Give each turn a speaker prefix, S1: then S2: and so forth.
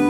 S1: you.